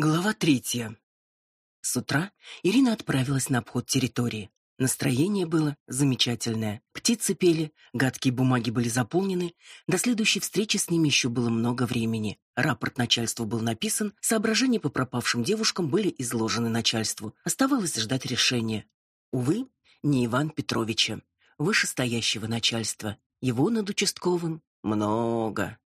Глава третья. С утра Ирина отправилась на обход территории. Настроение было замечательное. Птицы пели, гадкие бумаги были заполнены. До следующей встречи с ними еще было много времени. Рапорт начальству был написан, соображения по пропавшим девушкам были изложены начальству. Оставалось ждать решения. Увы, не Иван Петровича, вышестоящего начальства. Его над участковым много.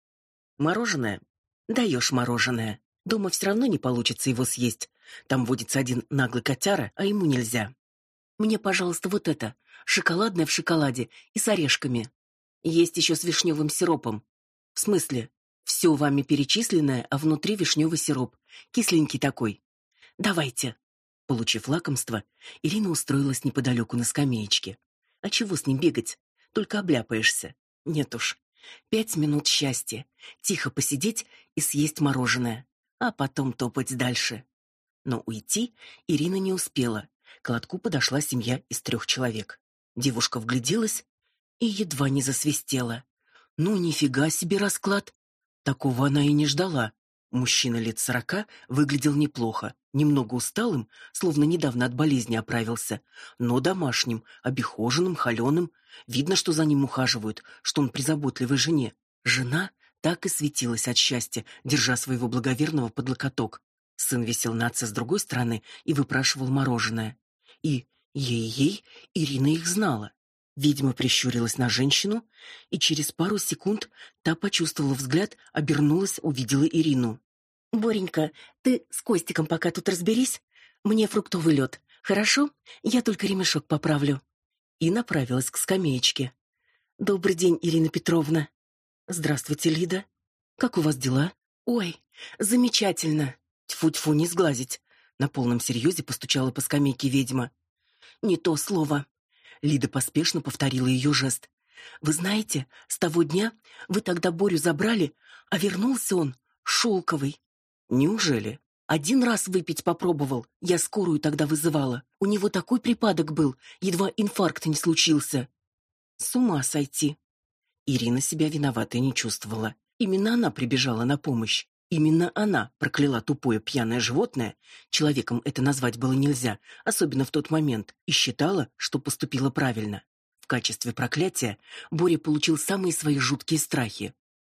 Мороженое? Даешь мороженое. Дома все равно не получится его съесть. Там водится один наглый котяра, а ему нельзя. Мне, пожалуйста, вот это, шоколадное в шоколаде и с орешками. Есть еще с вишневым сиропом. В смысле, все вами перечисленное, а внутри вишневый сироп, кисленький такой. Давайте. Получив лакомство, Ирина устроилась неподалеку на скамеечке. А чего с ним бегать? Только обляпаешься. Нет уж. Пять минут счастья. Тихо посидеть и съесть мороженое а потом топать дальше. Но уйти Ирина не успела. К лотку подошла семья из трех человек. Девушка вгляделась и едва не засвистела. Ну нифига себе расклад. Такого она и не ждала. Мужчина лет сорока выглядел неплохо, немного усталым, словно недавно от болезни оправился, но домашним, обихоженным, холеным. Видно, что за ним ухаживают, что он при заботливой жене. Жена так и светилась от счастья, держа своего благоверного под локоток. Сын висел на отце с другой стороны и выпрашивал мороженое. И ей-ей Ирина их знала. Ведьма прищурилась на женщину, и через пару секунд та почувствовала взгляд, обернулась, увидела Ирину. Боренька, ты с Костиком пока тут разберись. Мне фруктовый лед. Хорошо? Я только ремешок поправлю. И направилась к скамеечке. Добрый день, Ирина Петровна. Здравствуйте, Лида. Как у вас дела? Ой, замечательно. Тьфу-тьфу, не сглазить. На полном серьезе постучала по скамейке ведьма. Не то слово. Лида поспешно повторила ее жест. Вы знаете, с того дня вы тогда Борю забрали, а вернулся он шелковый. Неужели? Один раз выпить попробовал. Я скорую тогда вызывала. У него такой припадок был, едва инфаркт не случился. С ума сойти. Ирина себя виноватой не чувствовала. Именно она прибежала на помощь. Именно она прокляла тупое пьяное животное, человеком это назвать было нельзя, особенно в тот момент, и считала, что поступила правильно. В качестве проклятия Боря получил самые свои жуткие страхи.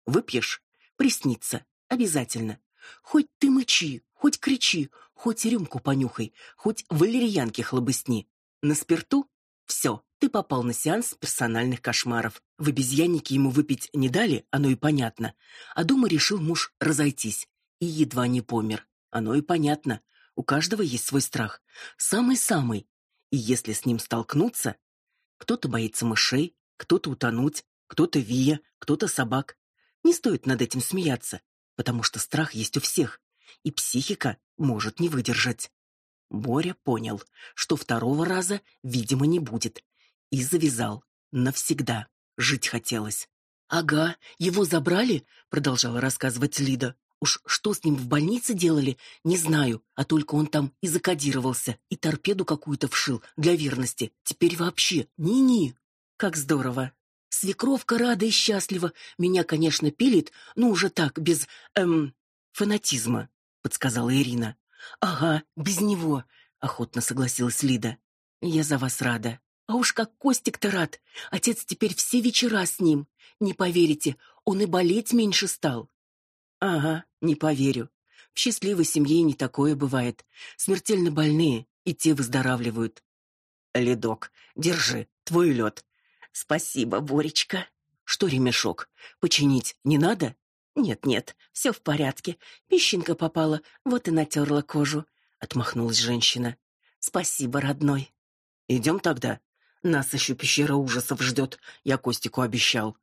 Выпьешь приснится обязательно. Хоть ты мычи, хоть кричи, хоть рюмку понюхай, хоть валерьянки хлобысни. На спирту все, ты попал на сеанс персональных кошмаров. В обезьяннике ему выпить не дали, оно и понятно. А дома решил муж разойтись и едва не помер. Оно и понятно. У каждого есть свой страх, самый-самый. И если с ним столкнуться, кто-то боится мышей, кто-то утонуть, кто-то вия, кто-то собак. Не стоит над этим смеяться, потому что страх есть у всех, и психика может не выдержать. Боря понял, что второго раза, видимо, не будет, и завязал навсегда. Жить хотелось. Ага, его забрали, продолжала рассказывать Лида. Уж что с ним в больнице делали, не знаю, а только он там и закодировался, и торпеду какую-то вшил для верности. Теперь вообще ни-ни. Как здорово. Свекровка рада и счастлива. Меня, конечно, пилит, но уже так, без эм фанатизма, подсказала Ирина. Ага, без него, охотно согласилась Лида. Я за вас рада. А уж как Костик-то рад. Отец теперь все вечера с ним. Не поверите, он и болеть меньше стал. Ага, не поверю. В счастливой семье не такое бывает. Смертельно больные и те выздоравливают. Ледок, держи, твой лед. Спасибо, Боречка. Что ремешок? Починить не надо? Нет-нет, все в порядке. Песчинка попала, вот и натерла кожу, отмахнулась женщина. Спасибо, родной. Идем тогда. Нас еще пещера ужасов ждет, я Костику обещал.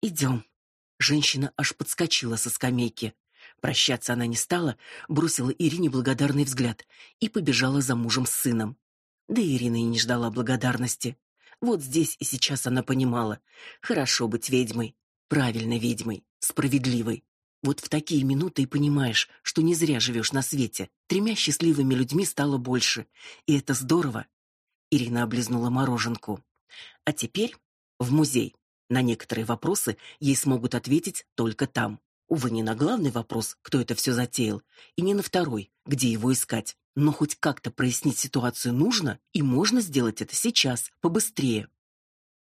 Идем. Женщина аж подскочила со скамейки. Прощаться она не стала, бросила Ирине благодарный взгляд и побежала за мужем с сыном. Да Ирина и не ждала благодарности. Вот здесь и сейчас она понимала, хорошо быть ведьмой, правильной ведьмой, справедливой. Вот в такие минуты и понимаешь, что не зря живешь на свете. Тремя счастливыми людьми стало больше, и это здорово. Ирина облизнула мороженку. А теперь в музей. На некоторые вопросы ей смогут ответить только там. Увы, не на главный вопрос, кто это все затеял, и не на второй, где его искать. Но хоть как-то прояснить ситуацию нужно, и можно сделать это сейчас, побыстрее.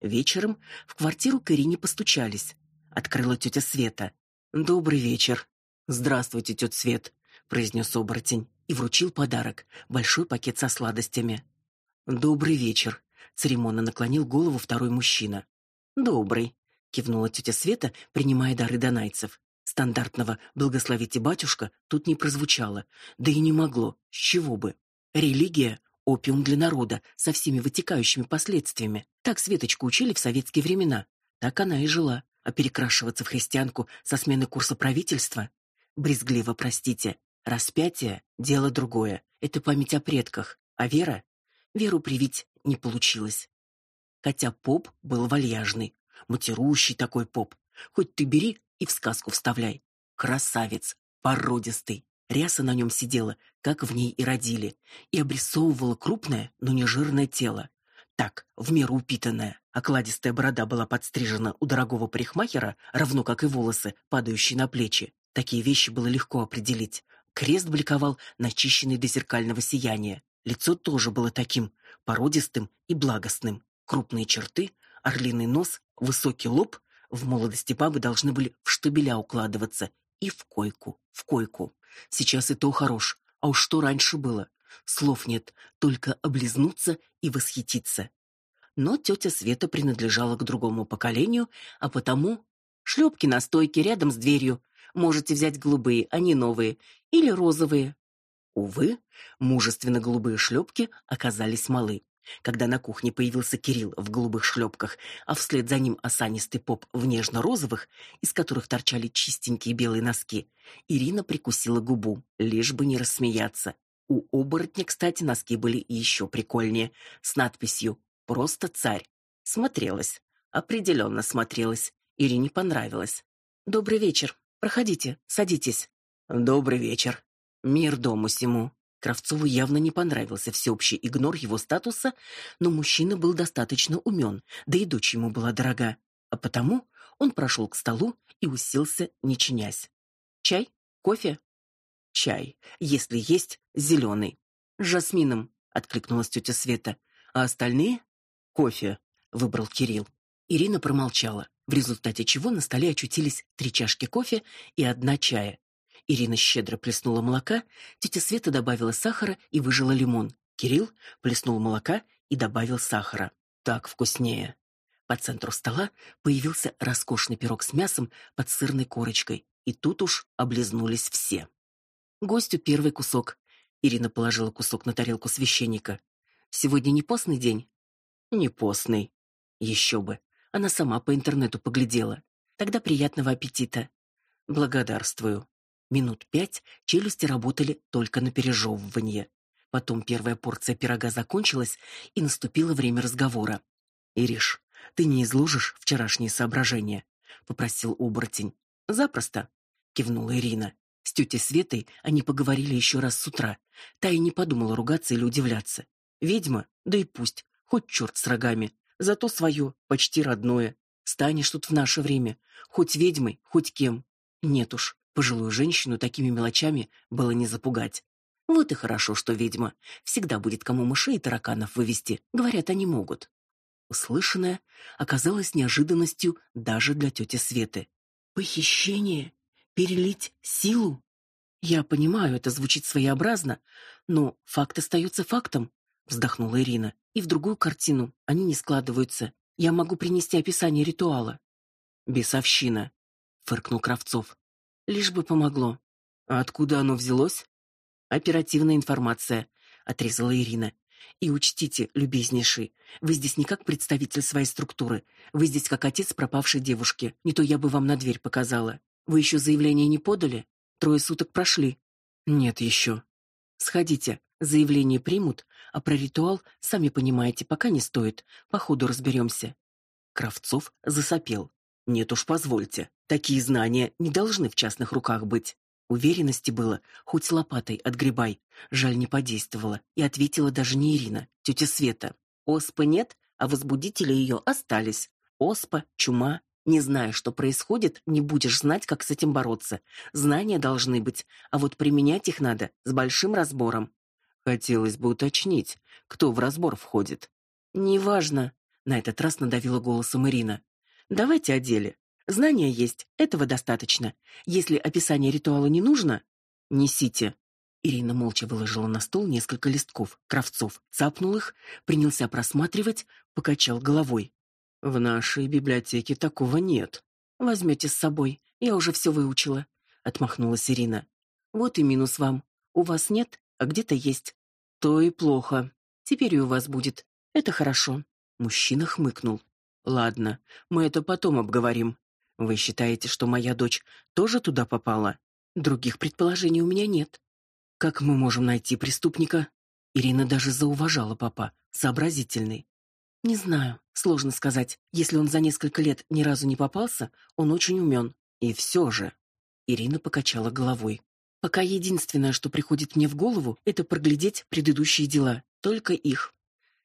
Вечером в квартиру к Ирине постучались. Открыла тетя Света. «Добрый вечер». «Здравствуйте, тетя Свет», — произнес оборотень и вручил подарок — большой пакет со сладостями. «Добрый вечер», — церемонно наклонил голову второй мужчина. «Добрый», — кивнула тетя Света, принимая дары донайцев. Стандартного «благословите батюшка» тут не прозвучало, да и не могло, с чего бы. Религия — опиум для народа, со всеми вытекающими последствиями. Так Светочку учили в советские времена. Так она и жила. А перекрашиваться в христианку со смены курса правительства? Брезгливо, простите. Распятие — дело другое. Это память о предках. А вера? Веру привить не получилось. Хотя поп был вальяжный. Матерущий такой поп. Хоть ты бери и в сказку вставляй. Красавец, породистый. Ряса на нем сидела, как в ней и родили, и обрисовывала крупное, но не жирное тело. Так, в меру упитанная. Окладистая борода была подстрижена у дорогого парикмахера, равно как и волосы, падающие на плечи. Такие вещи было легко определить. Крест бликовал, начищенный до зеркального сияния. Лицо тоже было таким, породистым и благостным. Крупные черты, орлиный нос, высокий лоб. В молодости бабы должны были в штабеля укладываться. И в койку, в койку. Сейчас и то хорош. А уж что раньше было? Слов нет, только облизнуться и восхититься. Но тетя Света принадлежала к другому поколению, а потому шлепки на стойке рядом с дверью. Можете взять голубые, они новые, или розовые. Увы, мужественно-голубые шлепки оказались малы. Когда на кухне появился Кирилл в голубых шлепках, а вслед за ним осанистый поп в нежно-розовых, из которых торчали чистенькие белые носки, Ирина прикусила губу, лишь бы не рассмеяться. У оборотня, кстати, носки были еще прикольнее, с надписью «Просто царь». Смотрелась. Определенно смотрелась. Ирине понравилось. «Добрый вечер. Проходите, садитесь». «Добрый вечер. Мир дому сему». Кравцову явно не понравился всеобщий игнор его статуса, но мужчина был достаточно умен, да и дочь ему была дорога. А потому он прошел к столу и уселся, не чинясь. «Чай? Кофе?» чай, если есть зеленый. С жасмином, откликнулась тетя Света. А остальные кофе, выбрал Кирилл. Ирина промолчала, в результате чего на столе очутились три чашки кофе и одна чая. Ирина щедро плеснула молока, тетя Света добавила сахара и выжила лимон. Кирилл плеснул молока и добавил сахара. Так вкуснее. По центру стола появился роскошный пирог с мясом под сырной корочкой, и тут уж облизнулись все. Гостю первый кусок. Ирина положила кусок на тарелку священника. Сегодня не постный день? Не постный. Еще бы. Она сама по интернету поглядела. Тогда приятного аппетита. Благодарствую. Минут пять челюсти работали только на пережевывание. Потом первая порция пирога закончилась, и наступило время разговора. Ириш, ты не изложишь вчерашние соображения, попросил оборотень. Запросто, кивнула Ирина. С тетей Светой они поговорили еще раз с утра. Та и не подумала ругаться или удивляться. Ведьма, да и пусть, хоть черт с рогами, зато свое, почти родное. Станешь тут в наше время, хоть ведьмой, хоть кем. Нет уж, пожилую женщину такими мелочами было не запугать. Вот и хорошо, что ведьма. Всегда будет кому мышей и тараканов вывести. Говорят, они могут. Услышанное оказалось неожиданностью даже для тети Светы. Похищение перелить силу? Я понимаю, это звучит своеобразно, но факт остается фактом, вздохнула Ирина. И в другую картину они не складываются. Я могу принести описание ритуала. Бесовщина, фыркнул Кравцов. Лишь бы помогло. А откуда оно взялось? Оперативная информация, отрезала Ирина. И учтите, любезнейший, вы здесь не как представитель своей структуры, вы здесь как отец пропавшей девушки. Не то я бы вам на дверь показала. Вы еще заявление не подали? Трое суток прошли. Нет еще. Сходите, заявление примут, а про ритуал, сами понимаете, пока не стоит. По ходу разберемся». Кравцов засопел. Нет уж, позвольте. Такие знания не должны в частных руках быть. Уверенности было, хоть лопатой отгребай. Жаль, не подействовала, и ответила даже не Ирина, тетя Света. Оспы нет, а возбудители ее остались. Оспа, чума, Не зная, что происходит, не будешь знать, как с этим бороться. Знания должны быть, а вот применять их надо с большим разбором. Хотелось бы уточнить, кто в разбор входит. Неважно, на этот раз надавила голосом Ирина. Давайте о деле. Знания есть, этого достаточно. Если описание ритуала не нужно, несите. Ирина молча выложила на стол несколько листков. Кравцов цапнул их, принялся просматривать, покачал головой. В нашей библиотеке такого нет. Возьмете с собой. Я уже все выучила, отмахнулась Ирина. Вот и минус вам. У вас нет, а где-то есть. То и плохо. Теперь и у вас будет. Это хорошо. Мужчина хмыкнул. Ладно, мы это потом обговорим. Вы считаете, что моя дочь тоже туда попала? Других предположений у меня нет. Как мы можем найти преступника? Ирина даже зауважала папа, сообразительный. Не знаю, сложно сказать. Если он за несколько лет ни разу не попался, он очень умен. И все же. Ирина покачала головой. Пока единственное, что приходит мне в голову, это проглядеть предыдущие дела, только их.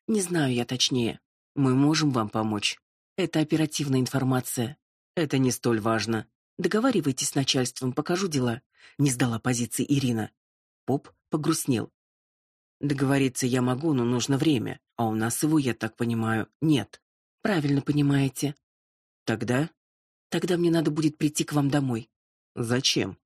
Не знаю я точнее. Мы можем вам помочь. Это оперативная информация. Это не столь важно. Договаривайтесь с начальством, покажу дела. Не сдала позиции Ирина. Поп погрустнел. Договориться я могу, но нужно время, а у нас его, я так понимаю, нет. Правильно понимаете. Тогда? Тогда мне надо будет прийти к вам домой. Зачем?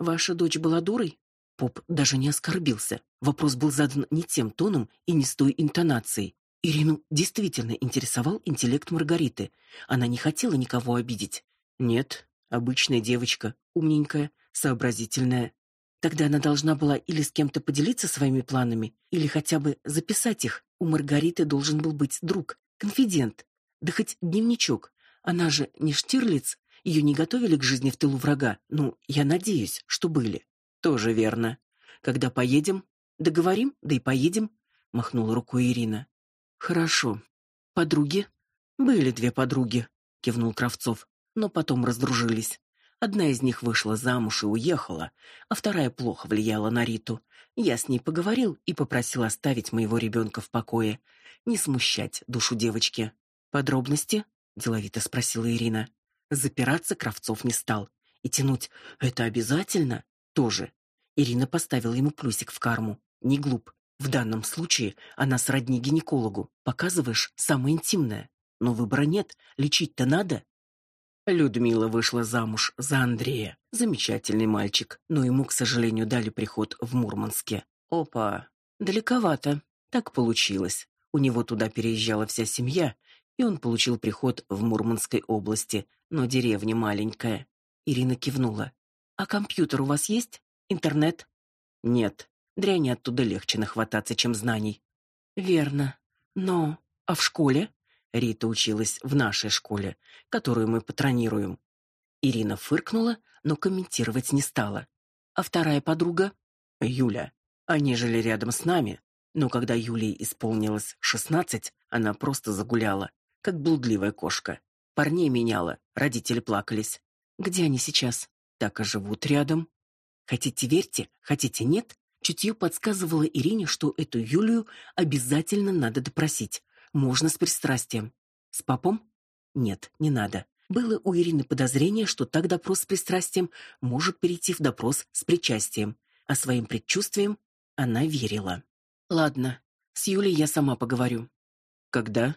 Ваша дочь была дурой? Поп даже не оскорбился. Вопрос был задан не тем тоном и не с той интонацией. Ирину действительно интересовал интеллект Маргариты. Она не хотела никого обидеть. Нет, обычная девочка, умненькая, сообразительная. Тогда она должна была или с кем-то поделиться своими планами, или хотя бы записать их. У Маргариты должен был быть друг, конфидент, да хоть дневничок. Она же не Штирлиц, ее не готовили к жизни в тылу врага. Ну, я надеюсь, что были. Тоже верно. Когда поедем, договорим, да и поедем, махнула рукой Ирина. Хорошо. Подруги? Были две подруги, кивнул Кравцов, но потом раздружились. Одна из них вышла замуж и уехала, а вторая плохо влияла на Риту. Я с ней поговорил и попросил оставить моего ребенка в покое, не смущать душу девочки. Подробности? деловито спросила Ирина. Запираться Кравцов не стал, и тянуть это обязательно тоже. Ирина поставила ему плюсик в карму. Не глуп. В данном случае она сродни гинекологу. Показываешь самое интимное. Но выбора нет, лечить-то надо. Людмила вышла замуж за Андрея. Замечательный мальчик, но ему, к сожалению, дали приход в Мурманске. Опа, далековато. Так получилось. У него туда переезжала вся семья, и он получил приход в Мурманской области, но деревня маленькая. Ирина кивнула. А компьютер у вас есть? Интернет? Нет. Дряни оттуда легче нахвататься, чем знаний. Верно. Но а в школе? Рита училась в нашей школе, которую мы патронируем. Ирина фыркнула, но комментировать не стала. А вторая подруга? Юля. Они жили рядом с нами, но когда Юлии исполнилось шестнадцать, она просто загуляла, как блудливая кошка. Парней меняла, родители плакались. Где они сейчас? Так и живут рядом. Хотите верьте, хотите нет, чутье подсказывало Ирине, что эту Юлию обязательно надо допросить. Можно с пристрастием. С папом? Нет, не надо. Было у Ирины подозрение, что так допрос с пристрастием может перейти в допрос с причастием, а своим предчувствиям она верила. Ладно, с Юлей я сама поговорю. Когда?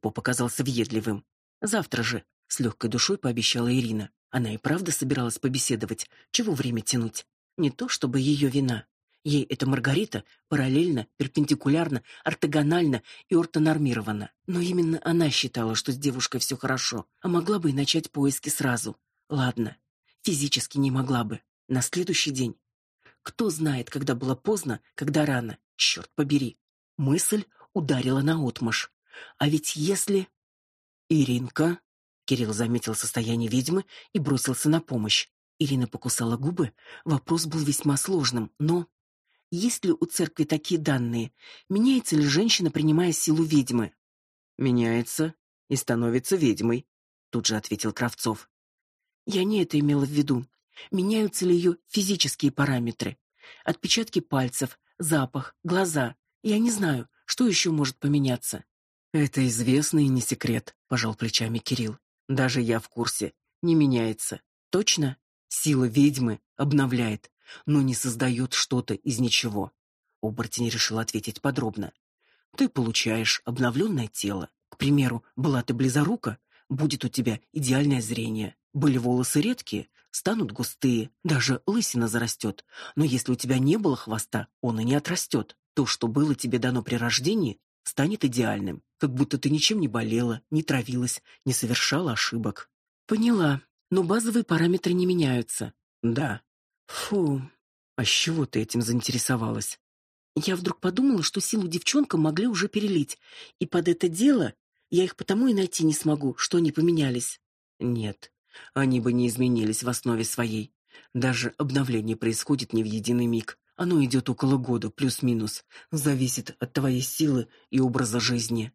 Поп показался въедливым. Завтра же, с легкой душой пообещала Ирина. Она и правда собиралась побеседовать, чего время тянуть. Не то чтобы ее вина. Ей эта Маргарита параллельно, перпендикулярно, ортогонально и ортонормирована. Но именно она считала, что с девушкой все хорошо, а могла бы и начать поиски сразу. Ладно, физически не могла бы. На следующий день. Кто знает, когда было поздно, когда рано. Черт побери. Мысль ударила наотмашь. А ведь если... Иринка... Кирилл заметил состояние ведьмы и бросился на помощь. Ирина покусала губы. Вопрос был весьма сложным, но есть ли у церкви такие данные? Меняется ли женщина, принимая силу ведьмы? Меняется и становится ведьмой, тут же ответил Кравцов. Я не это имела в виду. Меняются ли ее физические параметры? Отпечатки пальцев, запах, глаза. Я не знаю, что еще может поменяться. Это известный и не секрет, пожал плечами Кирилл. Даже я в курсе. Не меняется. Точно? Сила ведьмы обновляет, но не создает что-то из ничего. Оборотень решил ответить подробно. Ты получаешь обновленное тело. К примеру, была ты близорука, будет у тебя идеальное зрение. Были волосы редкие, станут густые, даже лысина зарастет. Но если у тебя не было хвоста, он и не отрастет. То, что было тебе дано при рождении, станет идеальным, как будто ты ничем не болела, не травилась, не совершала ошибок. Поняла, но базовые параметры не меняются. Да. Фу. А с чего ты этим заинтересовалась? Я вдруг подумала, что силу девчонкам могли уже перелить, и под это дело я их потому и найти не смогу, что они поменялись. Нет, они бы не изменились в основе своей. Даже обновление происходит не в единый миг. Оно идет около года, плюс-минус. Зависит от твоей силы и образа жизни.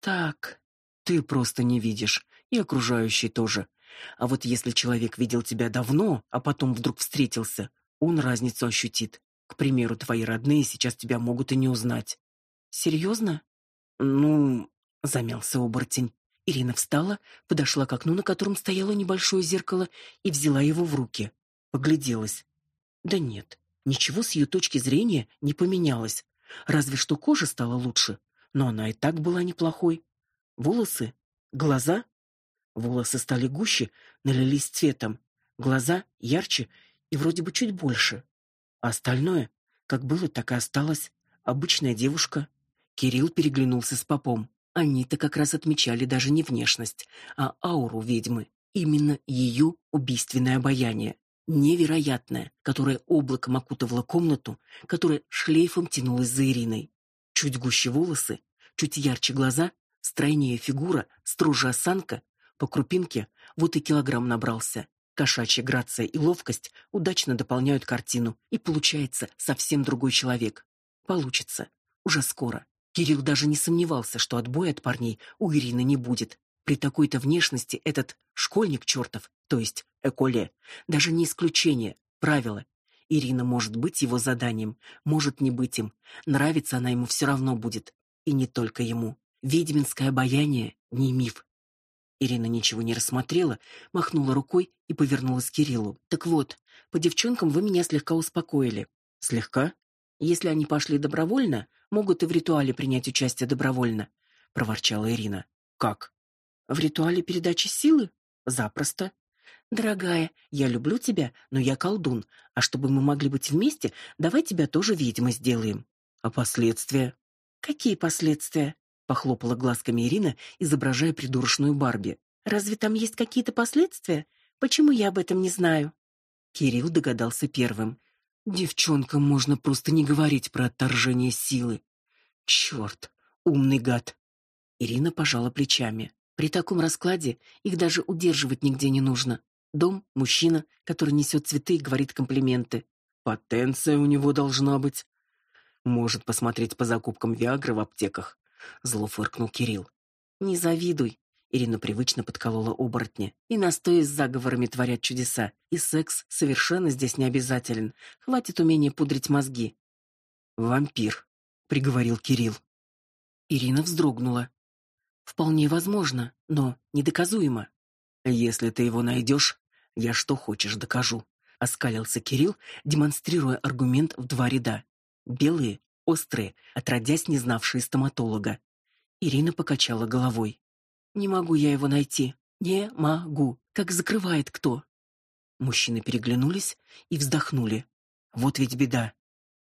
Так, ты просто не видишь, и окружающие тоже. А вот если человек видел тебя давно, а потом вдруг встретился, он разницу ощутит. К примеру, твои родные сейчас тебя могут и не узнать. Серьезно? Ну, замялся оборотень. Ирина встала, подошла к окну, на котором стояло небольшое зеркало, и взяла его в руки. Погляделась. Да нет, ничего с ее точки зрения не поменялось. Разве что кожа стала лучше, но она и так была неплохой. Волосы, глаза, волосы стали гуще, налились цветом, глаза ярче и вроде бы чуть больше. А остальное, как было, так и осталось. Обычная девушка. Кирилл переглянулся с попом. Они-то как раз отмечали даже не внешность, а ауру ведьмы. Именно ее убийственное обаяние, невероятное, которое облаком окутывало комнату, которое шлейфом тянулось за Ириной. Чуть гуще волосы, чуть ярче глаза, стройнее фигура, строже осанка, по крупинке вот и килограмм набрался. Кошачья грация и ловкость удачно дополняют картину, и получается совсем другой человек. Получится. Уже скоро. Кирилл даже не сомневался, что отбоя от парней у Ирины не будет. При такой-то внешности этот школьник чертов, то есть Эколе, даже не исключение, правило. Ирина может быть его заданием, может не быть им. Нравится она ему все равно будет. И не только ему. Ведьминское обаяние не миф. Ирина ничего не рассмотрела, махнула рукой и повернулась к Кириллу. Так вот, по девчонкам вы меня слегка успокоили. Слегка? Если они пошли добровольно, могут и в ритуале принять участие добровольно, проворчала Ирина. Как? В ритуале передачи силы? Запросто. Дорогая, я люблю тебя, но я колдун, а чтобы мы могли быть вместе, давай тебя тоже ведьмой сделаем. А последствия? Какие последствия? Похлопала глазками Ирина, изображая придурочную Барби. Разве там есть какие-то последствия? Почему я об этом не знаю? Кирилл догадался первым. Девчонкам можно просто не говорить про отторжение силы. Черт, умный гад. Ирина пожала плечами. При таком раскладе их даже удерживать нигде не нужно. Дом, мужчина, который несет цветы и говорит комплименты. Потенция у него должна быть. Может посмотреть по закупкам Виагры в аптеках. Зло фыркнул Кирилл. Не завидуй. Ирина привычно подколола оборотня. И настои с заговорами творят чудеса. И секс совершенно здесь не обязателен. Хватит умения пудрить мозги. Вампир, приговорил Кирилл. Ирина вздрогнула. Вполне возможно, но недоказуемо. Если ты его найдешь, я что хочешь докажу, оскалился Кирилл, демонстрируя аргумент в два ряда. Белые, острые, отродясь не знавшие стоматолога. Ирина покачала головой. Не могу я его найти. Не могу. Как закрывает кто? Мужчины переглянулись и вздохнули. Вот ведь беда.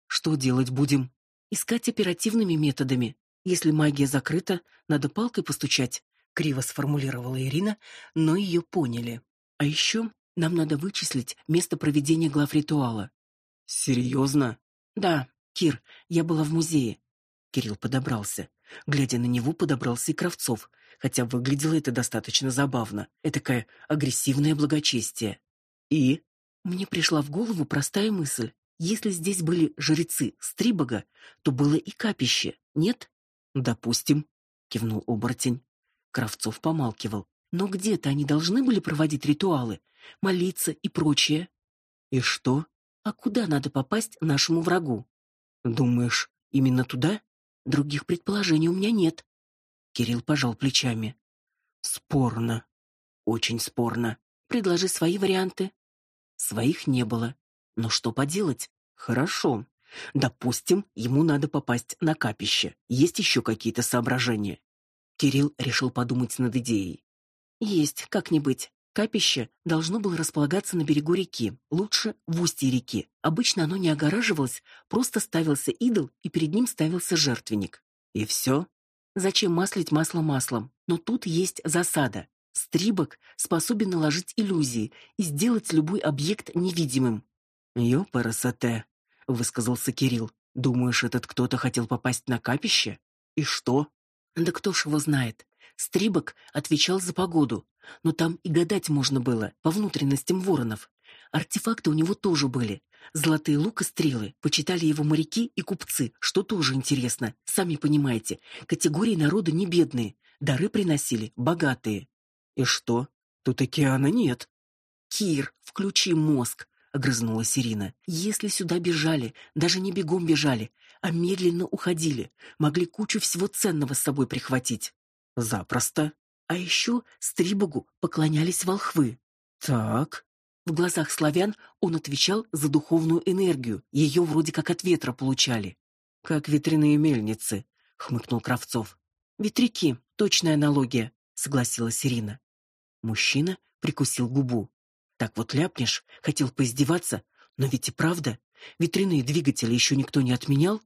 Что делать будем? Искать оперативными методами. Если магия закрыта, надо палкой постучать, криво сформулировала Ирина, но ее поняли. А еще нам надо вычислить место проведения глав ритуала. Серьезно? Да, Кир, я была в музее. Кирилл подобрался. Глядя на него, подобрался и Кравцов, хотя выглядело это достаточно забавно. Этакое агрессивное благочестие. И мне пришла в голову простая мысль. Если здесь были жрецы Стрибога, то было и капище, нет? Допустим, кивнул оборотень. Кравцов помалкивал. Но где-то они должны были проводить ритуалы, молиться и прочее. И что? А куда надо попасть нашему врагу? Думаешь, именно туда? Других предположений у меня нет. Кирилл пожал плечами. Спорно. Очень спорно. Предложи свои варианты. Своих не было. Но что поделать? Хорошо. Допустим, ему надо попасть на капище. Есть еще какие-то соображения? Кирилл решил подумать над идеей. Есть, как не быть. Капище должно было располагаться на берегу реки, лучше в устье реки. Обычно оно не огораживалось, просто ставился идол, и перед ним ставился жертвенник. И все? Зачем маслить масло маслом? Но тут есть засада. Стрибок способен наложить иллюзии и сделать любой объект невидимым. «Ёпарасоте», — высказался Кирилл. «Думаешь, этот кто-то хотел попасть на капище? И что?» «Да кто ж его знает. Стрибок отвечал за погоду, но там и гадать можно было по внутренностям воронов. Артефакты у него тоже были. Золотые лук и стрелы. Почитали его моряки и купцы, что тоже интересно. Сами понимаете, категории народа не бедные. Дары приносили богатые. И что? Тут океана нет. Кир, включи мозг, огрызнулась Ирина. Если сюда бежали, даже не бегом бежали, а медленно уходили, могли кучу всего ценного с собой прихватить. Запросто. А еще Стрибогу поклонялись волхвы. Так. В глазах славян он отвечал за духовную энергию, ее вроде как от ветра получали. Как ветряные мельницы, хмыкнул Кравцов. Ветряки, точная аналогия, согласилась Ирина. Мужчина прикусил губу. Так вот ляпнешь, хотел поиздеваться, но ведь и правда, ветряные двигатели еще никто не отменял.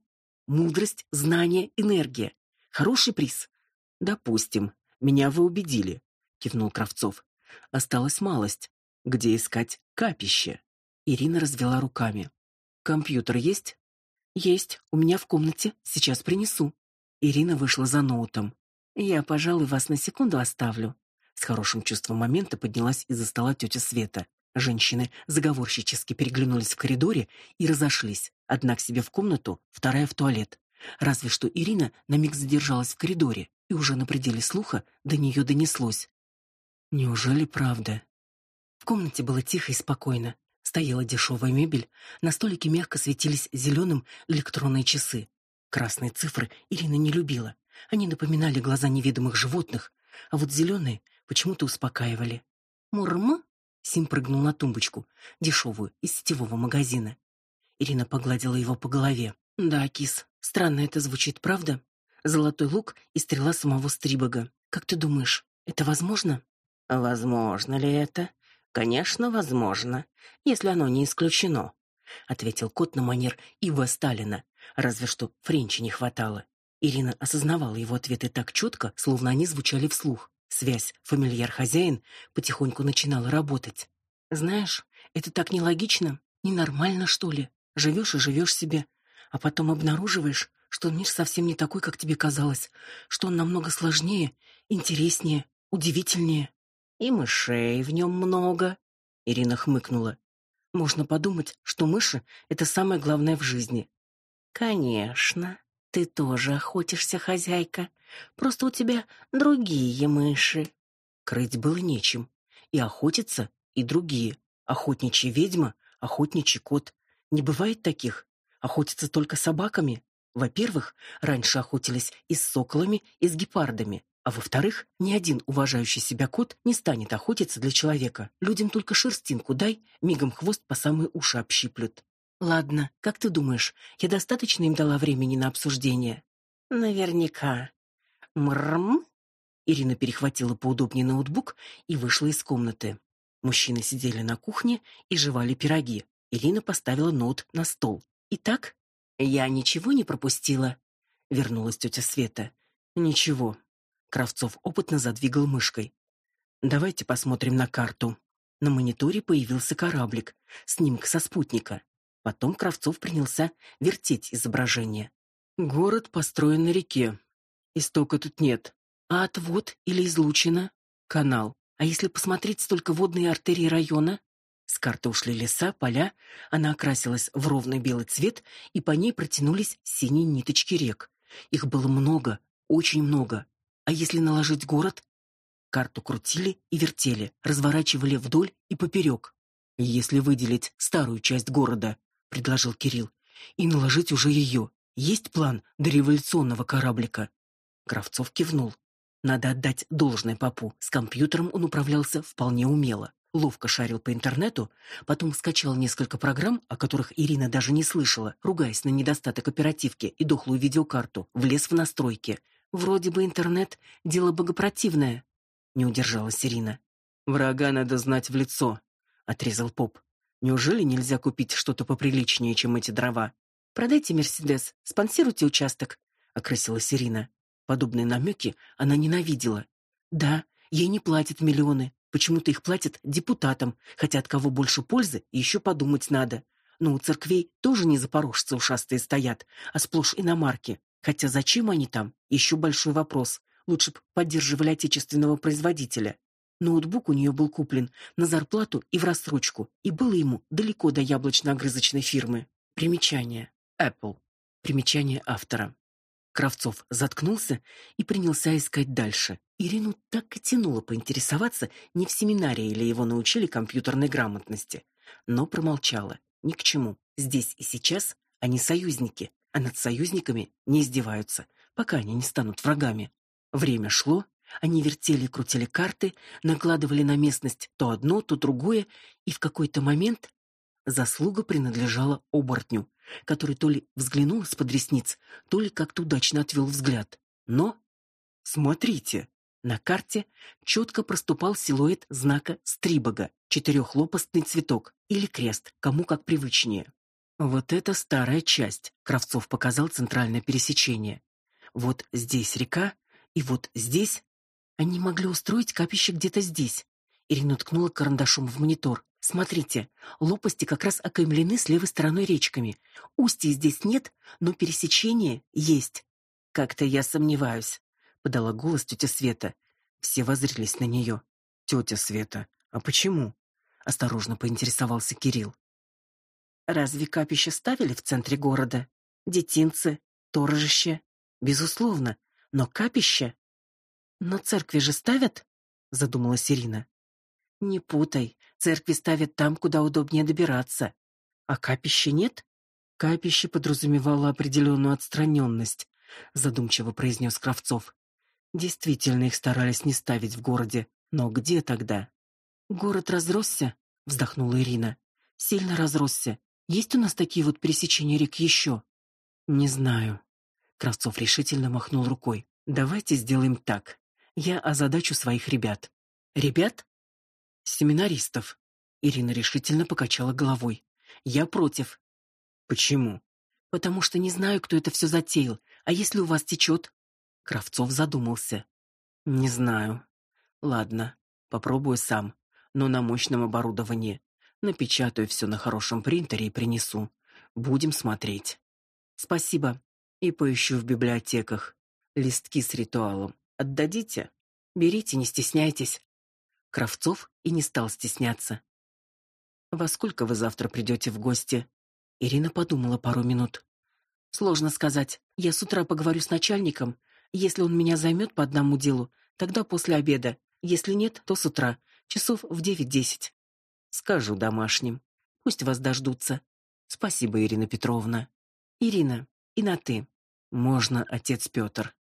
Мудрость, знание, энергия. Хороший приз. Допустим, меня вы убедили, кивнул Кравцов. Осталась малость. Где искать капище? Ирина развела руками. Компьютер есть? Есть, у меня в комнате, сейчас принесу. Ирина вышла за ноутом. Я, пожалуй, вас на секунду оставлю. С хорошим чувством момента поднялась из-за стола тетя Света. Женщины заговорщически переглянулись в коридоре и разошлись. Одна к себе в комнату, вторая в туалет. Разве что Ирина на миг задержалась в коридоре, и уже на пределе слуха до нее донеслось: "Неужели правда?" В комнате было тихо и спокойно. Стояла дешевая мебель, на столике мягко светились зеленым электронные часы. Красные цифры Ирина не любила. Они напоминали глаза неведомых животных, а вот зеленые почему-то успокаивали. Мурм? Сим прыгнул на тумбочку, дешевую, из сетевого магазина. Ирина погладила его по голове. Да, кис, странно это звучит, правда? Золотой лук и стрела самого Стрибога. Как ты думаешь, это возможно? Возможно ли это? Конечно, возможно, если оно не исключено, ответил кот на манер Ива Сталина, разве что френча не хватало. Ирина осознавала его ответы так четко, словно они звучали вслух. Связь фамильяр-хозяин потихоньку начинала работать. Знаешь, это так нелогично, ненормально, что ли. Живешь и живешь себе, а потом обнаруживаешь, что мир совсем не такой, как тебе казалось, что он намного сложнее, интереснее, удивительнее. И мышей в нем много, Ирина хмыкнула. Можно подумать, что мыши это самое главное в жизни. Конечно, ты тоже охотишься, хозяйка. Просто у тебя другие мыши. Крыть было нечем. И охотиться, и другие. Охотничья ведьма, охотничий кот. Не бывает таких. Охотятся только собаками. Во-первых, раньше охотились и с соколами, и с гепардами. А во-вторых, ни один уважающий себя кот не станет охотиться для человека. Людям только шерстинку дай, мигом хвост по самые уши общиплют. Ладно, как ты думаешь, я достаточно им дала времени на обсуждение? Наверняка. Мрм. Ирина перехватила поудобнее ноутбук и вышла из комнаты. Мужчины сидели на кухне и жевали пироги. Ирина поставила ноут на стол. Итак, я ничего не пропустила, вернулась тетя Света. Ничего. Кравцов опытно задвигал мышкой. Давайте посмотрим на карту. На мониторе появился кораблик, снимок со спутника. Потом Кравцов принялся вертеть изображение. Город построен на реке, Истока тут нет. А отвод или излучина? Канал. А если посмотреть столько водные артерии района? С карты ушли леса, поля, она окрасилась в ровный белый цвет, и по ней протянулись синие ниточки рек. Их было много, очень много. А если наложить город? Карту крутили и вертели, разворачивали вдоль и поперек. Если выделить старую часть города, предложил Кирилл, и наложить уже ее. Есть план до революционного кораблика. Кравцов кивнул. Надо отдать должное папу. С компьютером он управлялся вполне умело. Ловко шарил по интернету, потом скачал несколько программ, о которых Ирина даже не слышала, ругаясь на недостаток оперативки и дохлую видеокарту, влез в настройки. Вроде бы интернет — дело богопротивное. Не удержалась Ирина. «Врага надо знать в лицо», — отрезал поп. «Неужели нельзя купить что-то поприличнее, чем эти дрова?» «Продайте Мерседес, спонсируйте участок», — окрысилась Ирина. Подобные намеки она ненавидела. Да, ей не платят миллионы, почему-то их платят депутатам, хотя от кого больше пользы, еще подумать надо. Но у церквей тоже не запорожцы ушастые стоят, а сплошь иномарки. Хотя зачем они там? Еще большой вопрос. Лучше бы поддерживали отечественного производителя. Ноутбук у нее был куплен на зарплату и в рассрочку, и было ему далеко до яблочно-огрызочной фирмы. Примечание. Apple. Примечание автора. Кравцов заткнулся и принялся искать дальше. Ирину так и тянуло поинтересоваться, не в семинарии ли его научили компьютерной грамотности, но промолчала. Ни к чему. Здесь и сейчас они союзники, а над союзниками не издеваются, пока они не станут врагами. Время шло, они вертели и крутили карты, накладывали на местность то одно, то другое, и в какой-то момент заслуга принадлежала оборотню, который то ли взглянул из-под ресниц, то ли как-то удачно отвел взгляд. Но смотрите, на карте четко проступал силуэт знака стрибога, четырехлопастный цветок или крест, кому как привычнее. Вот это старая часть. Кравцов показал центральное пересечение. Вот здесь река, и вот здесь они могли устроить капище где-то здесь. Ирина ткнула карандашом в монитор. Смотрите, лопасти как раз окаймлены с левой стороной речками. Устья здесь нет, но пересечение есть. Как-то я сомневаюсь, подала голос тетя Света. Все воззрелись на нее. «Тетя Света, а почему? осторожно поинтересовался Кирилл. Разве капище ставили в центре города? Детинцы, торжище, безусловно, но капище. Но церкви же ставят, задумалась Ирина. Не путай, церкви ставят там, куда удобнее добираться. А капища нет? Капище подразумевало определенную отстраненность, задумчиво произнес Кравцов. Действительно, их старались не ставить в городе, но где тогда? Город разросся, вздохнула Ирина. Сильно разросся. Есть у нас такие вот пересечения рек еще?» Не знаю. Кравцов решительно махнул рукой. Давайте сделаем так. Я озадачу своих ребят. Ребят? Семинаристов. Ирина решительно покачала головой. Я против. Почему? Потому что не знаю, кто это все затеял. А если у вас течет?» Кравцов задумался. Не знаю. Ладно, попробую сам, но на мощном оборудовании. Напечатаю все на хорошем принтере и принесу. Будем смотреть. Спасибо. И поищу в библиотеках листки с ритуалом. Отдадите? Берите, не стесняйтесь. Кравцов и не стал стесняться. Во сколько вы завтра придете в гости? Ирина подумала пару минут. Сложно сказать. Я с утра поговорю с начальником. Если он меня займет по одному делу, тогда после обеда. Если нет, то с утра, часов в девять-десять. Скажу домашним. Пусть вас дождутся. Спасибо, Ирина Петровна. Ирина, и на ты. Можно, отец Петр.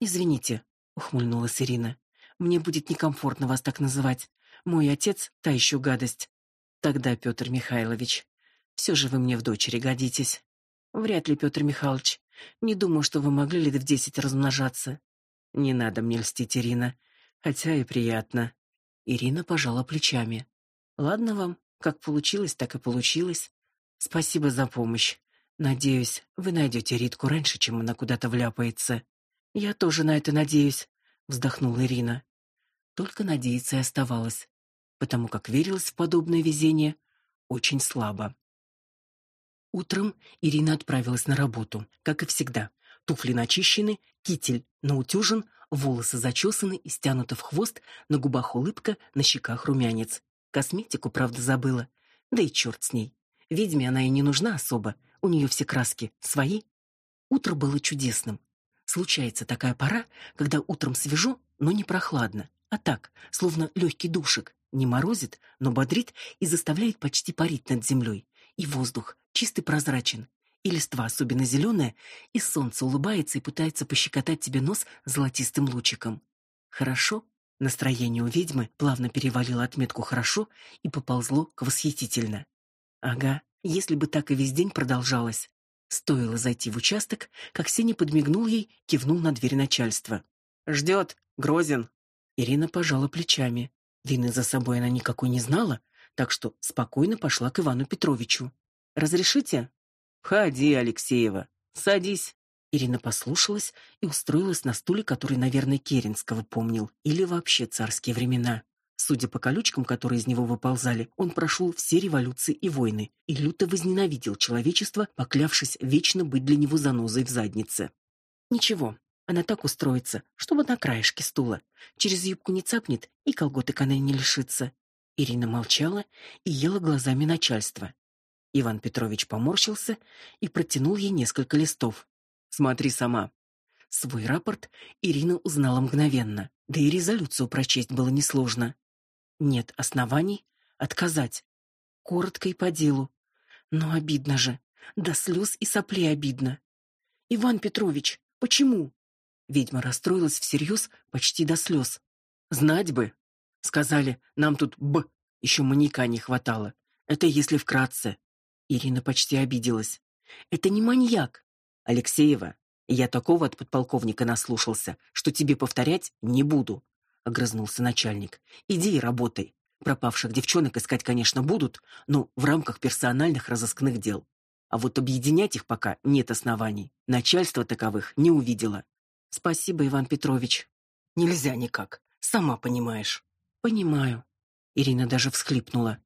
Извините, ухмыльнулась Ирина. Мне будет некомфортно вас так называть. Мой отец та еще гадость. Тогда, Петр Михайлович, все же вы мне в дочери годитесь. Вряд ли, Петр Михайлович. Не думаю, что вы могли лет в десять размножаться. Не надо мне льстить, Ирина, хотя и приятно. Ирина пожала плечами. Ладно вам, как получилось, так и получилось. Спасибо за помощь. Надеюсь, вы найдете Ритку раньше, чем она куда-то вляпается. Я тоже на это надеюсь, вздохнула Ирина. Только надеяться и оставалось, потому как верилось в подобное везение очень слабо. Утром Ирина отправилась на работу, как и всегда. Туфли начищены, китель наутюжен, волосы зачесаны и стянуты в хвост, на губах улыбка, на щеках румянец. Косметику, правда, забыла. Да и черт с ней. Ведьме она и не нужна особо, у нее все краски свои. Утро было чудесным. Случается такая пора, когда утром свежо, но не прохладно, а так, словно легкий душик, не морозит, но бодрит и заставляет почти парить над землей. И воздух чистый прозрачен, и листва особенно зеленая, и солнце улыбается и пытается пощекотать тебе нос золотистым лучиком. Хорошо? Настроение у ведьмы плавно перевалило отметку хорошо и поползло к восхитительно. Ага, если бы так и весь день продолжалось. Стоило зайти в участок, как Сеня подмигнул ей, кивнул на дверь начальства. «Ждет, Грозин. Ирина пожала плечами. Вины за собой она никакой не знала, так что спокойно пошла к Ивану Петровичу. Разрешите? Входи, Алексеева. Садись. Ирина послушалась и устроилась на стуле, который, наверное, Керенского помнил, или вообще царские времена. Судя по колючкам, которые из него выползали, он прошел все революции и войны и люто возненавидел человечество, поклявшись вечно быть для него занозой в заднице. Ничего, она так устроится, чтобы на краешке стула. Через юбку не цапнет и колготок она не лишится. Ирина молчала и ела глазами начальства. Иван Петрович поморщился и протянул ей несколько листов. Смотри сама. Свой рапорт Ирина узнала мгновенно, да и резолюцию прочесть было несложно. Нет оснований отказать. Коротко и по делу. Но обидно же, до слез и соплей обидно. Иван Петрович, почему? Ведьма расстроилась всерьез, почти до слез. Знать бы, сказали, нам тут б еще маньяка не хватало. Это если вкратце. Ирина почти обиделась. Это не маньяк. Алексеева, я такого от подполковника наслушался, что тебе повторять не буду, огрызнулся начальник. Иди и работай. Пропавших девчонок искать, конечно, будут, но в рамках персональных разыскных дел. А вот объединять их пока нет оснований. Начальство таковых не увидело. Спасибо, Иван Петрович. Нельзя никак, сама понимаешь. Понимаю. Ирина даже всхлипнула.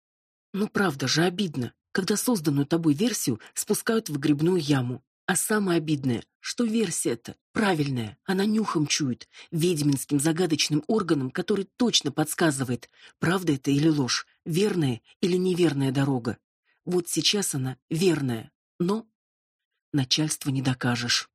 Ну правда же обидно, когда созданную тобой версию спускают в грибную яму. А самое обидное, что версия эта правильная, она нюхом чует, ведьминским загадочным органом, который точно подсказывает, правда это или ложь, верная или неверная дорога. Вот сейчас она верная, но начальство не докажешь.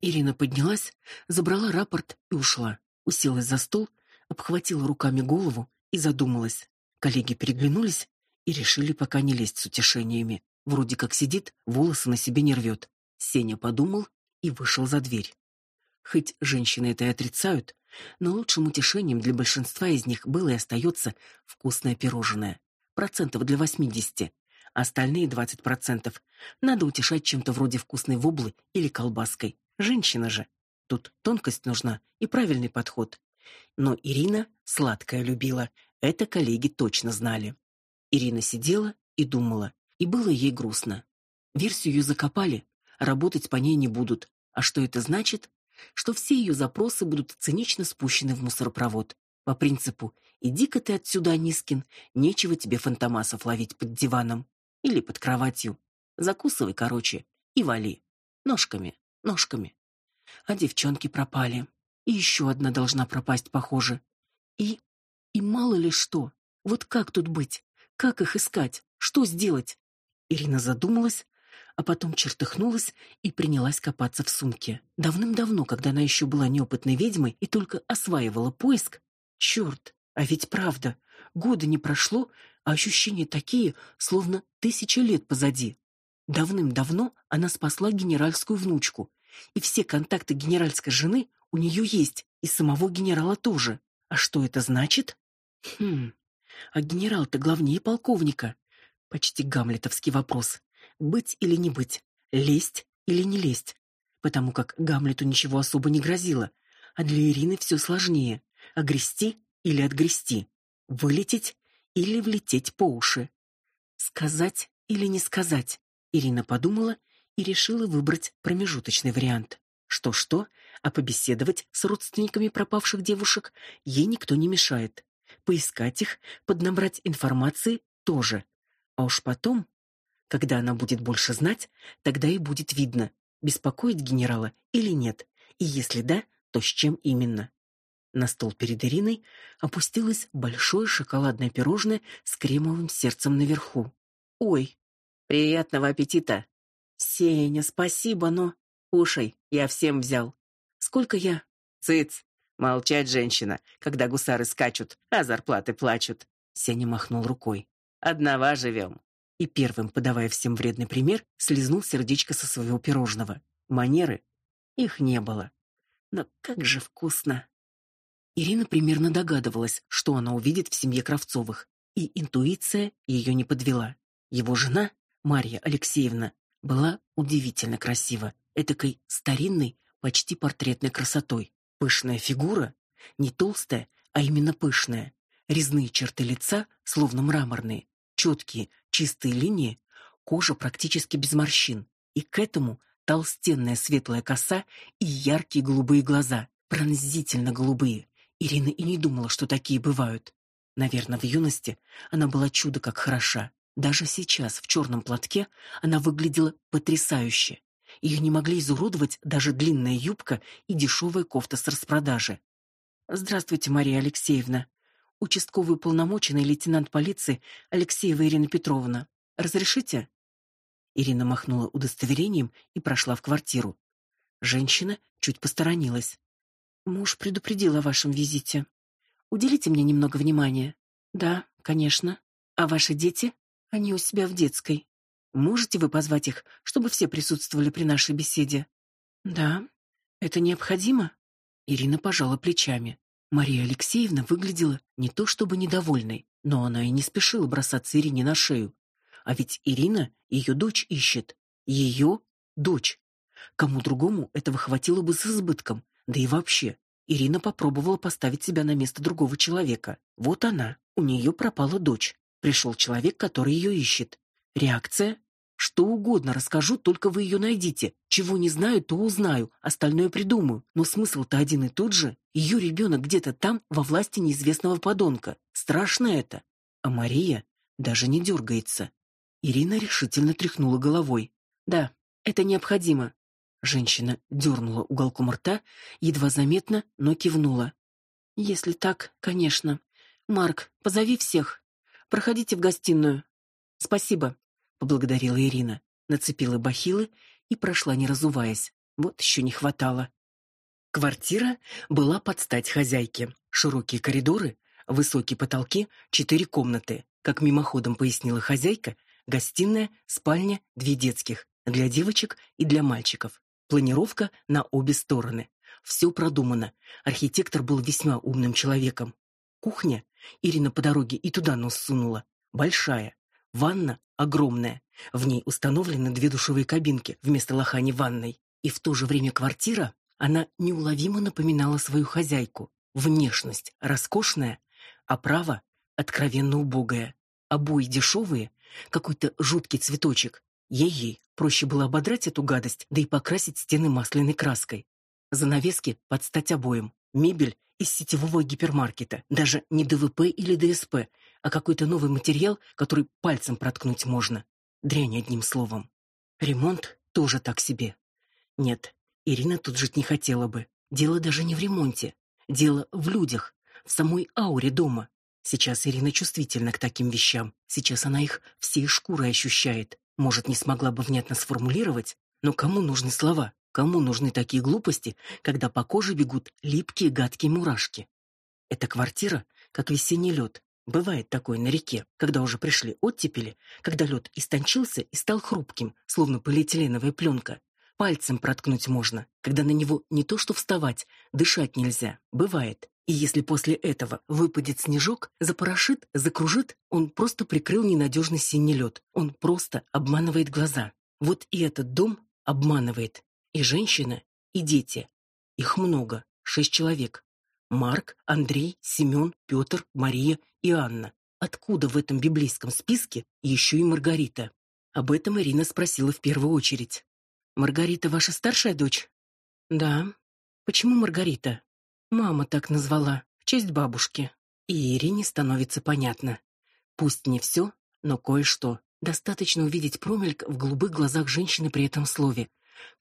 Ирина поднялась, забрала рапорт и ушла. Уселась за стол, обхватила руками голову и задумалась. Коллеги переглянулись и решили пока не лезть с утешениями. Вроде как сидит, волосы на себе не рвет. Сеня подумал и вышел за дверь. Хоть женщины это и отрицают, но лучшим утешением для большинства из них было и остается вкусное пирожное. Процентов для 80. Остальные 20% надо утешать чем-то вроде вкусной воблы или колбаской. Женщина же. Тут тонкость нужна и правильный подход. Но Ирина сладкое любила. Это коллеги точно знали. Ирина сидела и думала, и было ей грустно. Версию ее закопали, работать по ней не будут. А что это значит? Что все ее запросы будут цинично спущены в мусоропровод. По принципу «иди-ка ты отсюда, Нискин, нечего тебе фантомасов ловить под диваном или под кроватью. Закусывай, короче, и вали. Ножками ножками. А девчонки пропали. И еще одна должна пропасть, похоже. И и мало ли что. Вот как тут быть? Как их искать? Что сделать? Ирина задумалась, а потом чертыхнулась и принялась копаться в сумке. Давным-давно, когда она еще была неопытной ведьмой и только осваивала поиск, черт, а ведь правда, года не прошло, а ощущения такие, словно тысяча лет позади. Давным-давно она спасла генеральскую внучку, и все контакты генеральской жены у нее есть, и самого генерала тоже. А что это значит? Хм. А генерал-то главнее полковника. Почти гамлетовский вопрос. Быть или не быть? Лезть или не лезть? Потому как Гамлету ничего особо не грозило, а для Ирины все сложнее. Огрести или отгрести? Вылететь или влететь по уши? Сказать или не сказать? Ирина подумала и решила выбрать промежуточный вариант. Что-что, а побеседовать с родственниками пропавших девушек ей никто не мешает. Поискать их, поднабрать информации тоже. А уж потом, когда она будет больше знать, тогда и будет видно, беспокоит генерала или нет, и если да, то с чем именно. На стол перед Ириной опустилось большое шоколадное пирожное с кремовым сердцем наверху. Ой, Приятного аппетита. Сеня, спасибо, но кушай, я всем взял. Сколько я? Цыц. Молчать, женщина, когда гусары скачут, а зарплаты плачут. Сеня махнул рукой. Одного живем. И первым, подавая всем вредный пример, слезнул сердечко со своего пирожного. Манеры их не было. Но как же вкусно. Ирина примерно догадывалась, что она увидит в семье Кравцовых, и интуиция ее не подвела. Его жена, Марья Алексеевна, была удивительно красива, этакой старинной, почти портретной красотой. Пышная фигура, не толстая, а именно пышная. Резные черты лица, словно мраморные, четкие, чистые линии, кожа практически без морщин. И к этому толстенная светлая коса и яркие голубые глаза, пронзительно голубые. Ирина и не думала, что такие бывают. Наверное, в юности она была чудо как хороша. Даже сейчас в черном платке она выглядела потрясающе. Ее не могли изуродовать даже длинная юбка и дешевая кофта с распродажи. Здравствуйте, Мария Алексеевна. Участковый уполномоченный лейтенант полиции Алексеева Ирина Петровна. Разрешите? Ирина махнула удостоверением и прошла в квартиру. Женщина чуть посторонилась. Муж предупредил о вашем визите. Уделите мне немного внимания. Да, конечно. А ваши дети? Они у себя в детской. Можете вы позвать их, чтобы все присутствовали при нашей беседе? Да. Это необходимо? Ирина пожала плечами. Мария Алексеевна выглядела не то чтобы недовольной, но она и не спешила бросаться Ирине на шею. А ведь Ирина ее дочь ищет. Ее дочь. Кому другому этого хватило бы с избытком. Да и вообще, Ирина попробовала поставить себя на место другого человека. Вот она, у нее пропала дочь. Пришел человек, который ее ищет. Реакция? Что угодно расскажу, только вы ее найдите. Чего не знаю, то узнаю, остальное придумаю. Но смысл-то один и тот же. Ее ребенок где-то там, во власти неизвестного подонка. Страшно это. А Мария даже не дергается. Ирина решительно тряхнула головой. Да, это необходимо. Женщина дернула уголком рта, едва заметно, но кивнула. Если так, конечно. Марк, позови всех. Проходите в гостиную. Спасибо, поблагодарила Ирина, нацепила бахилы и прошла не разуваясь. Вот еще не хватало. Квартира была под стать хозяйке. Широкие коридоры, высокие потолки, четыре комнаты. Как мимоходом пояснила хозяйка, гостиная, спальня, две детских, для девочек и для мальчиков. Планировка на обе стороны. Все продумано. Архитектор был весьма умным человеком. Кухня Ирина по дороге и туда нос сунула. Большая. Ванна огромная. В ней установлены две душевые кабинки вместо лохани ванной. И в то же время квартира, она неуловимо напоминала свою хозяйку. Внешность роскошная, а право откровенно убогая. Обои дешевые, какой-то жуткий цветочек. Ей-ей, проще было ободрать эту гадость, да и покрасить стены масляной краской. Занавески под стать обоям, мебель из сетевого гипермаркета, даже не ДВП или ДСП, а какой-то новый материал, который пальцем проткнуть можно. Дрянь одним словом. Ремонт тоже так себе. Нет, Ирина тут жить не хотела бы. Дело даже не в ремонте. Дело в людях, в самой ауре дома. Сейчас Ирина чувствительна к таким вещам. Сейчас она их всей шкурой ощущает. Может, не смогла бы внятно сформулировать, но кому нужны слова? Кому нужны такие глупости, когда по коже бегут липкие гадкие мурашки? Эта квартира, как весенний лед. Бывает такое на реке, когда уже пришли оттепели, когда лед истончился и стал хрупким, словно полиэтиленовая пленка. Пальцем проткнуть можно, когда на него не то что вставать, дышать нельзя. Бывает. И если после этого выпадет снежок, запорошит, закружит, он просто прикрыл ненадежный синий лед. Он просто обманывает глаза. Вот и этот дом обманывает. И женщина, и дети. Их много, шесть человек. Марк, Андрей, Семен, Петр, Мария и Анна. Откуда в этом библейском списке еще и Маргарита? Об этом Ирина спросила в первую очередь. Маргарита ваша старшая дочь? Да. Почему Маргарита? Мама так назвала, в честь бабушки. И Ирине становится понятно. Пусть не все, но кое-что. Достаточно увидеть промельк в голубых глазах женщины при этом слове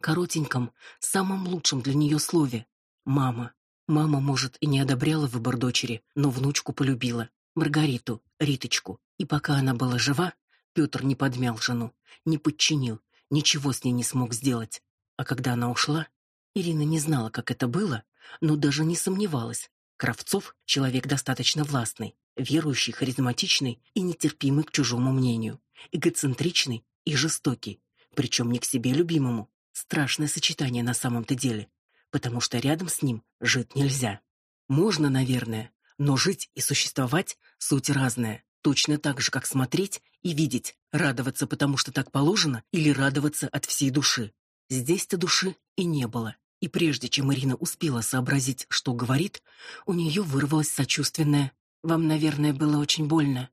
коротеньком, самом лучшем для нее слове мама. Мама, может, и не одобряла выбор дочери, но внучку полюбила, Маргариту, Риточку. И пока она была жива, Петр не подмял жену, не подчинил, ничего с ней не смог сделать. А когда она ушла, Ирина не знала, как это было, но даже не сомневалась. Кравцов человек достаточно властный, верующий, харизматичный и нетерпимый к чужому мнению, эгоцентричный и жестокий, причем не к себе любимому, Страшное сочетание на самом-то деле, потому что рядом с ним жить нельзя. Можно, наверное, но жить и существовать суть разная. Точно так же, как смотреть и видеть, радоваться, потому что так положено, или радоваться от всей души. Здесь-то души и не было. И прежде чем Ирина успела сообразить, что говорит, у нее вырвалось сочувственное «Вам, наверное, было очень больно».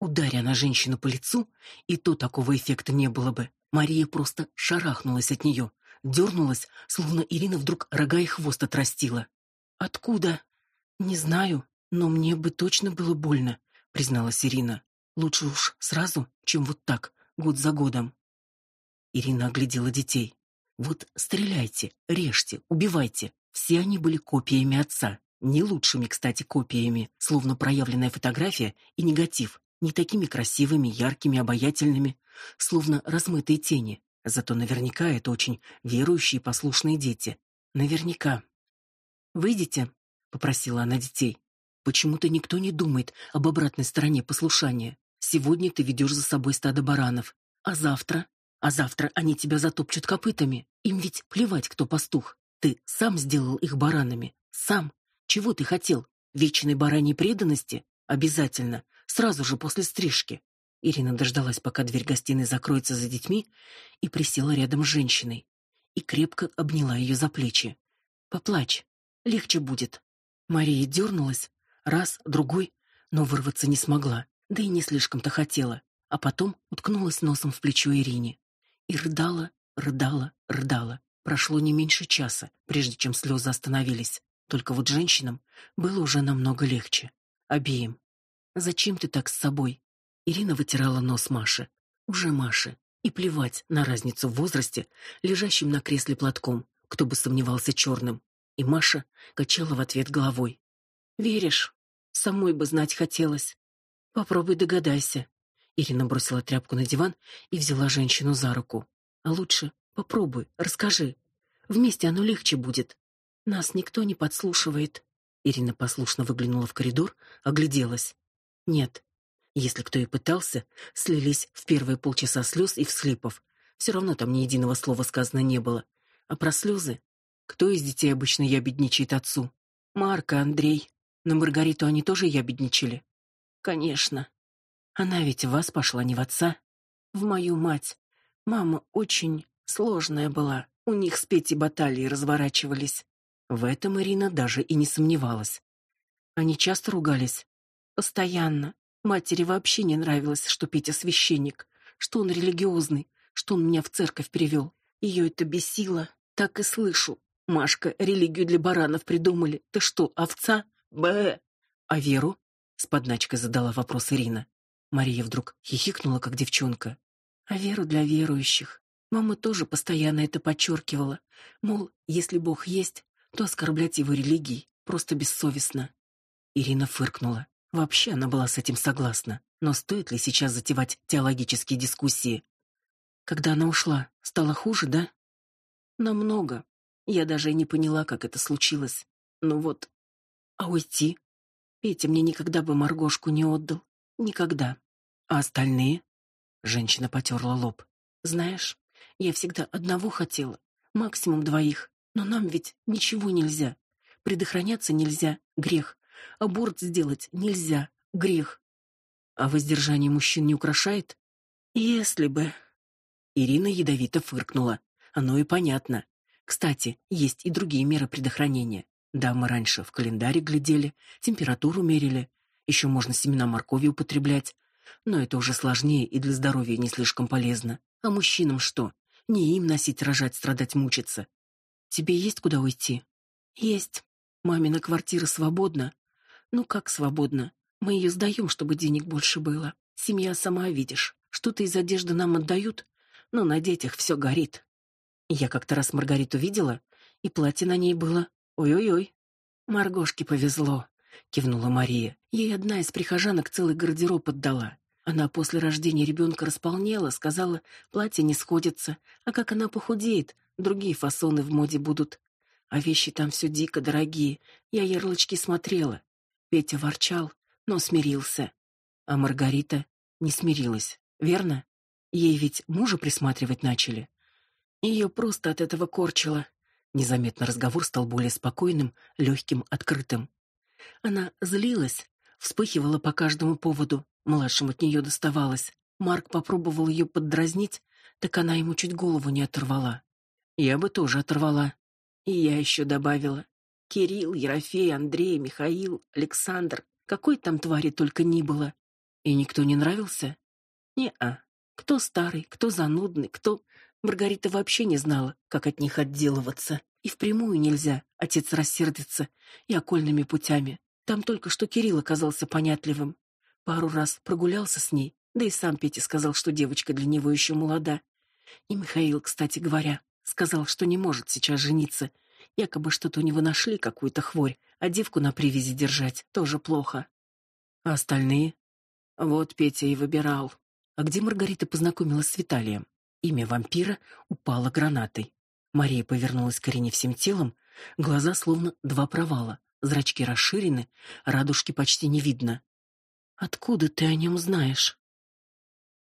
Ударя на женщину по лицу, и то такого эффекта не было бы. Мария просто шарахнулась от нее, дернулась, словно Ирина вдруг рога и хвост отрастила. «Откуда?» «Не знаю, но мне бы точно было больно», призналась Ирина. Лучше уж сразу, чем вот так, год за годом. Ирина оглядела детей. Вот стреляйте, режьте, убивайте. Все они были копиями отца, не лучшими, кстати, копиями, словно проявленная фотография и негатив, не такими красивыми, яркими, обаятельными, словно размытые тени. Зато наверняка это очень верующие и послушные дети. Наверняка. Выйдите, попросила она детей. Почему-то никто не думает об обратной стороне послушания. Сегодня ты ведешь за собой стадо баранов, а завтра? А завтра они тебя затопчут копытами. Им ведь плевать, кто пастух. Ты сам сделал их баранами. Сам. Чего ты хотел? Вечной бараньей преданности? Обязательно. Сразу же после стрижки. Ирина дождалась, пока дверь гостиной закроется за детьми, и присела рядом с женщиной. И крепко обняла ее за плечи. «Поплачь. Легче будет». Мария дернулась, Раз, другой, но вырваться не смогла, да и не слишком-то хотела, а потом уткнулась носом в плечо Ирине и рыдала, рыдала, рыдала. Прошло не меньше часа, прежде чем слезы остановились. Только вот женщинам было уже намного легче. Обеим. «Зачем ты так с собой?» Ирина вытирала нос Маше. Уже Маше. И плевать на разницу в возрасте, лежащим на кресле платком, кто бы сомневался черным. И Маша качала в ответ головой. Веришь? Самой бы знать хотелось. Попробуй догадайся. Ирина бросила тряпку на диван и взяла женщину за руку. А лучше попробуй, расскажи. Вместе оно легче будет. Нас никто не подслушивает. Ирина послушно выглянула в коридор, огляделась. Нет. Если кто и пытался, слились в первые полчаса слез и всхлипов. Все равно там ни единого слова сказано не было. А про слезы? Кто из детей обычно ябедничает отцу? Марка, Андрей. На Маргариту они тоже ябедничали? Конечно. Она ведь в вас пошла, не в отца. В мою мать. Мама очень сложная была. У них с Петей баталии разворачивались. В этом Ирина даже и не сомневалась. Они часто ругались. Постоянно. Матери вообще не нравилось, что Петя священник, что он религиозный, что он меня в церковь привел. Ее это бесило. Так и слышу. Машка, религию для баранов придумали. Ты что, овца? Б. А Веру? С подначкой задала вопрос Ирина. Мария вдруг хихикнула, как девчонка. А Веру для верующих. Мама тоже постоянно это подчеркивала. Мол, если Бог есть, то оскорблять его религией просто бессовестно. Ирина фыркнула. Вообще она была с этим согласна. Но стоит ли сейчас затевать теологические дискуссии? Когда она ушла, стало хуже, да? Намного. Я даже и не поняла, как это случилось. Ну вот, а уйти? Петя мне никогда бы Маргошку не отдал. Никогда. А остальные? Женщина потерла лоб. Знаешь, я всегда одного хотела, максимум двоих. Но нам ведь ничего нельзя. Предохраняться нельзя, грех. Аборт сделать нельзя, грех. А воздержание мужчин не украшает? Если бы. Ирина ядовито фыркнула. Оно и понятно. Кстати, есть и другие меры предохранения. Да, мы раньше в календаре глядели, температуру мерили, еще можно семена моркови употреблять, но это уже сложнее и для здоровья не слишком полезно. А мужчинам что? Не им носить, рожать, страдать, мучиться. Тебе есть куда уйти? Есть. Мамина квартира свободна. Ну как свободна? Мы ее сдаем, чтобы денег больше было. Семья сама видишь. Что-то из одежды нам отдают, но на детях все горит. Я как-то раз Маргариту видела, и платье на ней было Ой-ой-ой. Маргошке повезло, кивнула Мария. Ей одна из прихожанок целый гардероб отдала. Она после рождения ребенка располнела, сказала, платье не сходится, а как она похудеет, другие фасоны в моде будут. А вещи там все дико дорогие. Я ярлычки смотрела. Петя ворчал, но смирился. А Маргарита не смирилась, верно? Ей ведь мужа присматривать начали. Ее просто от этого корчило. Незаметно разговор стал более спокойным, легким, открытым. Она злилась, вспыхивала по каждому поводу, младшим от нее доставалось. Марк попробовал ее поддразнить, так она ему чуть голову не оторвала. Я бы тоже оторвала. И я еще добавила. Кирилл, Ерофей, Андрей, Михаил, Александр. Какой там твари только ни было. И никто не нравился? Не-а. Кто старый, кто занудный, кто... Маргарита вообще не знала, как от них отделываться. И впрямую нельзя, отец рассердится, и окольными путями. Там только что Кирилл оказался понятливым. Пару раз прогулялся с ней, да и сам Петя сказал, что девочка для него еще молода. И Михаил, кстати говоря, сказал, что не может сейчас жениться. Якобы что-то у него нашли, какую-то хворь, а девку на привязи держать тоже плохо. А остальные? Вот Петя и выбирал. А где Маргарита познакомилась с Виталием? Имя вампира упало гранатой. Мария повернулась к Ирине всем телом, глаза словно два провала, зрачки расширены, радужки почти не видно. «Откуда ты о нем знаешь?»